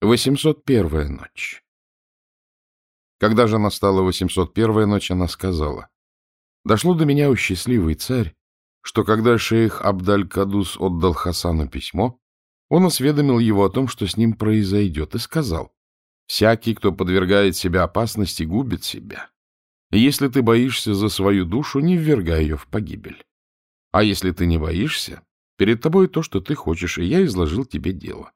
801 ночь. Когда же настала 801 ночь, она сказала, «Дошло до меня, у счастливый царь, что когда шейх Абдаль-Кадус отдал Хасану письмо, он осведомил его о том, что с ним произойдет, и сказал, «Всякий, кто подвергает себя опасности, губит себя. Если ты боишься за свою душу, не ввергай ее в погибель. А если ты не боишься, перед тобой то, что ты хочешь, и я изложил тебе дело.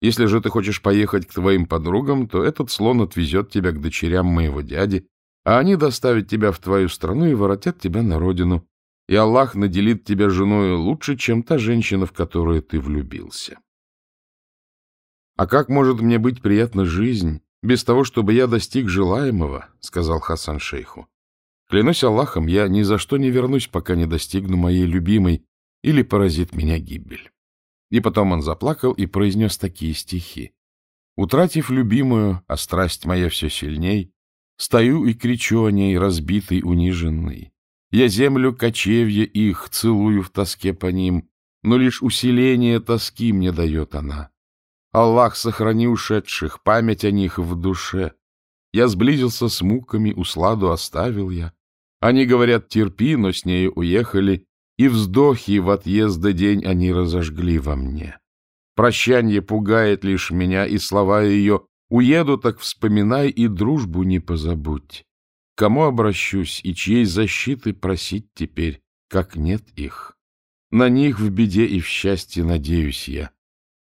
Если же ты хочешь поехать к твоим подругам, то этот слон отвезет тебя к дочерям моего дяди, а они доставят тебя в твою страну и воротят тебя на родину, и Аллах наделит тебя женой лучше, чем та женщина, в которую ты влюбился. «А как может мне быть приятна жизнь без того, чтобы я достиг желаемого?» — сказал Хасан шейху. «Клянусь Аллахом, я ни за что не вернусь, пока не достигну моей любимой или поразит меня гибель». И потом он заплакал и произнес такие стихи. «Утратив любимую, а страсть моя все сильней, стою и кричу о ней, разбитый, униженный. Я землю кочевья их целую в тоске по ним, но лишь усиление тоски мне дает она. Аллах, сохрани ушедших, память о них в душе. Я сблизился с муками, усладу оставил я. Они говорят, терпи, но с нею уехали, и вздохи в отъезда день они разожгли во мне. Прощанье пугает лишь меня, и слова ее «Уеду, так вспоминай, и дружбу не позабудь». Кому обращусь и чьей защиты просить теперь, как нет их? На них в беде и в счастье надеюсь я.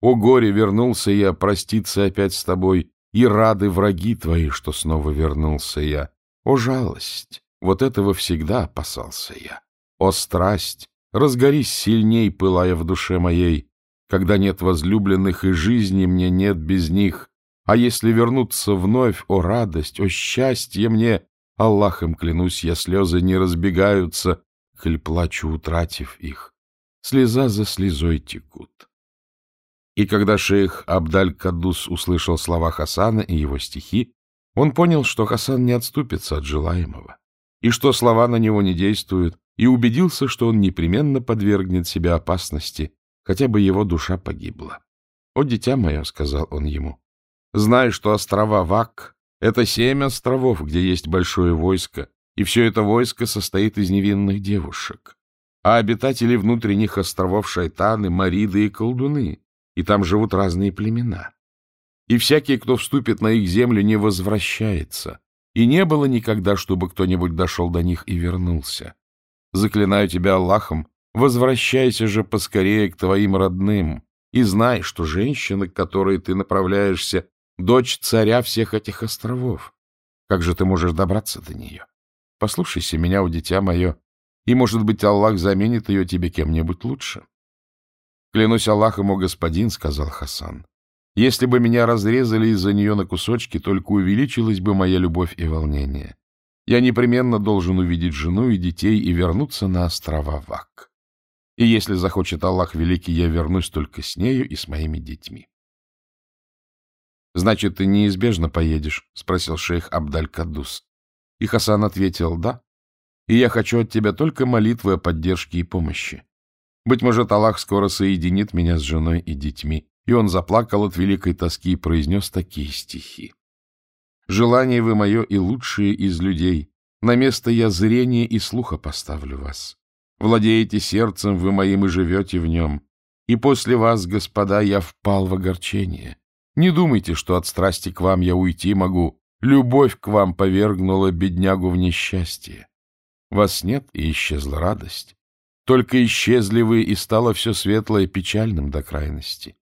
О горе, вернулся я, проститься опять с тобой, и рады враги твои, что снова вернулся я. О жалость, вот этого всегда опасался я. О, страсть! Разгорись сильней, пылая в душе моей, когда нет возлюбленных и жизни мне нет без них. А если вернуться вновь, о радость, о счастье мне, Аллахом клянусь, я слезы не разбегаются, коль плачу, утратив их. Слеза за слезой текут. И когда шейх Абдаль-Кадус услышал слова Хасана и его стихи, он понял, что Хасан не отступится от желаемого, и что слова на него не действуют, и убедился, что он непременно подвергнет себя опасности, хотя бы его душа погибла. «О, дитя мое», — сказал он ему, — «знай, что острова Вак — это семь островов, где есть большое войско, и все это войско состоит из невинных девушек. А обитатели внутренних островов — шайтаны, мариды и колдуны, и там живут разные племена. И всякий, кто вступит на их землю, не возвращается, и не было никогда, чтобы кто-нибудь дошел до них и вернулся. Заклинаю тебя Аллахом, возвращайся же поскорее к твоим родным и знай, что женщина, к которой ты направляешься, дочь царя всех этих островов. Как же ты можешь добраться до нее? Послушайся меня, у дитя мое, и, может быть, Аллах заменит ее тебе кем-нибудь лучше. Клянусь Аллахом, о господин, — сказал Хасан, — если бы меня разрезали из-за нее на кусочки, только увеличилась бы моя любовь и волнение. Я непременно должен увидеть жену и детей и вернуться на острова Вак. И если захочет Аллах Великий, я вернусь только с нею и с моими детьми. — Значит, ты неизбежно поедешь? — спросил шейх Абдаль-Кадус. И Хасан ответил «да». И я хочу от тебя только молитвы о поддержке и помощи. Быть может, Аллах скоро соединит меня с женой и детьми. И он заплакал от великой тоски и произнес такие стихи. Желание вы мое и лучшие из людей. На место я зрения и слуха поставлю вас. Владеете сердцем вы моим и живете в нем. И после вас, господа, я впал в огорчение. Не думайте, что от страсти к вам я уйти могу. Любовь к вам повергнула беднягу в несчастье. Вас нет, и исчезла радость. Только исчезли вы, и стало все светлое печальным до крайности.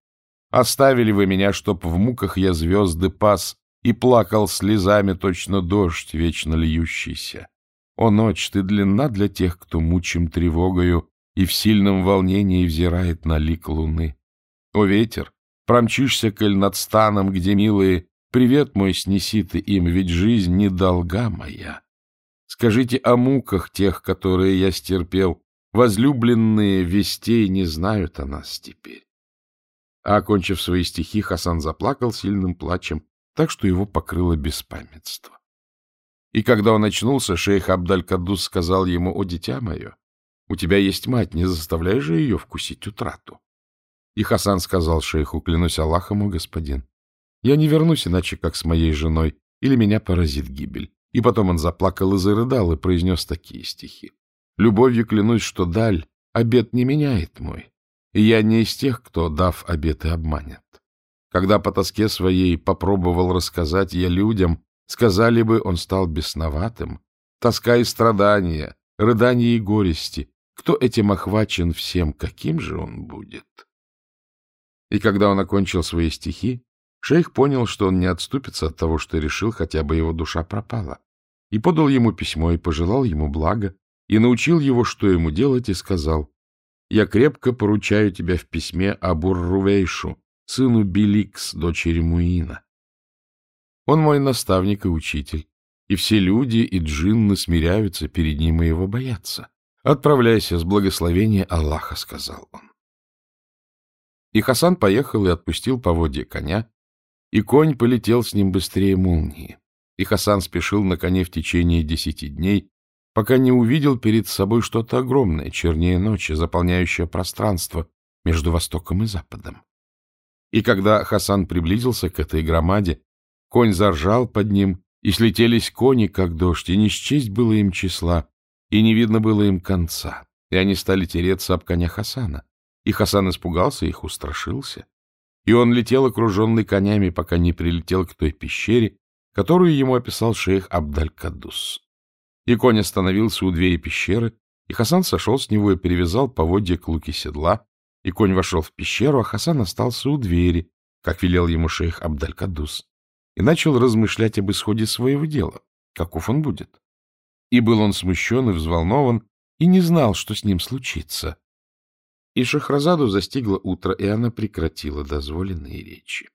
Оставили вы меня, чтоб в муках я звезды пас, и плакал слезами точно дождь, вечно льющийся. О, ночь, ты длинна для тех, кто мучим тревогою и в сильном волнении взирает на лик луны. О, ветер, промчишься, коль над станом, где милые, привет мой снеси ты им, ведь жизнь не долга моя. Скажите о муках тех, которые я стерпел, возлюбленные вестей не знают о нас теперь. А, окончив свои стихи, Хасан заплакал сильным плачем, так что его покрыло беспамятство. И когда он очнулся, шейх Абдаль-Кадус сказал ему, «О, дитя мое, у тебя есть мать, не заставляй же ее вкусить утрату». И Хасан сказал шейху, «Клянусь Аллахом, о господин, Я не вернусь иначе, как с моей женой, или меня поразит гибель. И потом он заплакал и зарыдал и произнес такие стихи. Любовью клянусь, что даль обет не меняет мой, и я не из тех, кто, дав обеты, обманет. Когда по тоске своей попробовал рассказать я людям, сказали бы, он стал бесноватым. Тоска и страдания, рыдания и горести. Кто этим охвачен всем, каким же он будет? И когда он окончил свои стихи, шейх понял, что он не отступится от того, что решил, хотя бы его душа пропала, и подал ему письмо и пожелал ему блага, и научил его, что ему делать, и сказал, «Я крепко поручаю тебя в письме Абур-Рувейшу, сыну Беликс, дочери Муина. Он мой наставник и учитель, и все люди и джинны смиряются перед ним и его боятся. Отправляйся с благословения Аллаха, — сказал он. И Хасан поехал и отпустил поводья коня, и конь полетел с ним быстрее молнии. И Хасан спешил на коне в течение десяти дней, пока не увидел перед собой что-то огромное, чернее ночи, заполняющее пространство между Востоком и Западом. И когда Хасан приблизился к этой громаде, конь заржал под ним, и слетелись кони, как дождь, и не счесть было им числа, и не видно было им конца, и они стали тереться об коня Хасана. И Хасан испугался, их устрашился. И он летел, окруженный конями, пока не прилетел к той пещере, которую ему описал шейх Абдаль-Кадус. И конь остановился у двери пещеры, и Хасан сошел с него и перевязал поводья к луке седла, и конь вошел в пещеру, а Хасан остался у двери, как велел ему шейх Абдаль-Кадус, и начал размышлять об исходе своего дела, каков он будет. И был он смущен и взволнован, и не знал, что с ним случится. И Шахразаду застигло утро, и она прекратила дозволенные речи.